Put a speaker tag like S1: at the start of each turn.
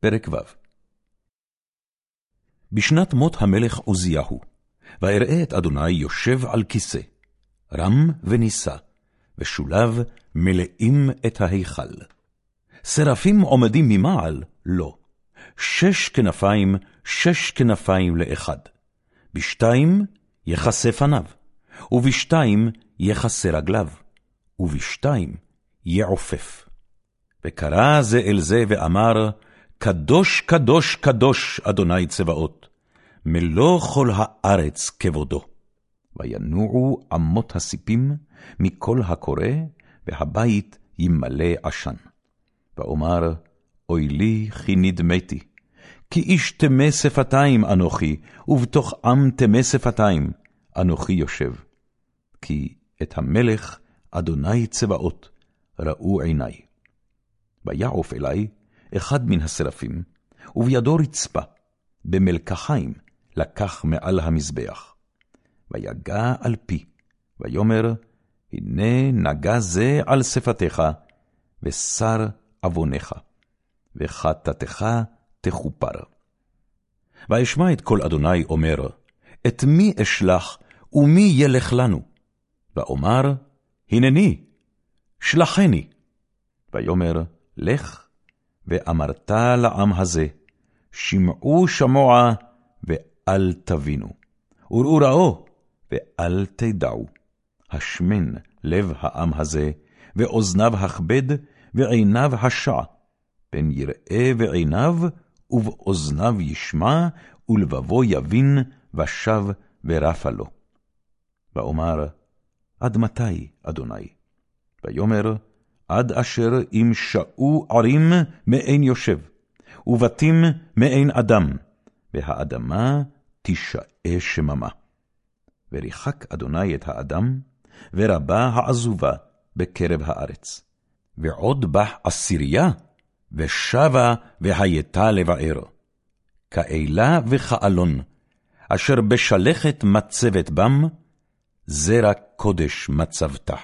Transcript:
S1: פרק ו' בשנת מות המלך עוזיהו, ואראה את אדוני יושב על כיסא, רם ונישא, ושוליו מלאים את ההיכל. שרפים עומדים ממעל, לא. שש כנפיים, שש כנפיים לאחד. בשתיים יכסה פניו, ובשתיים יכסה רגליו, ובשתיים יעופף. וקרא זה אל זה ואמר, קדוש, קדוש, קדוש, אדוני צבאות, מלוא כל הארץ כבודו. וינועו אמות הסיפים מכל הקורא, והבית ימלא עשן. ואומר, אוי לי כי נדמתי, כי איש טמא שפתיים אנוכי, ובתוך עם טמא שפתיים אנוכי יושב. כי את המלך אדוני צבאות ראו עיני. ויעוף אלי אחד מן השרפים, ובידו רצפה, במלקחיים לקח מעל המזבח. ויגע על פי, ויאמר, הנה נגע זה על שפתיך, ושר עוונך, וחטאתך תכופר. ואשמע את קול אדוני אומר, את מי אשלח, ומי ילך לנו? ואומר, הנני, שלחני. ויאמר, לך, ואמרת לעם הזה, שמעו שמוע, ואל תבינו, וראו ראו, ואל תדעו. השמן לב העם הזה, ואוזניו הכבד, ועיניו השע, פן יראה בעיניו, ובאוזניו ישמע, ולבבו יבין, ושב ורפה לו. ואומר, עד מתי, אדוני? ויאמר, עד אשר ימשאו ערים מעין יושב, ובתים מעין אדם, והאדמה תישאה שממה. וריחק אדוני את האדם, ורבה העזובה בקרב הארץ. ועוד בא עשירייה, ושבה והייתה לבער. כאלה וכאלון, אשר בשלכת מצבת בם, זרע קודש מצבתה.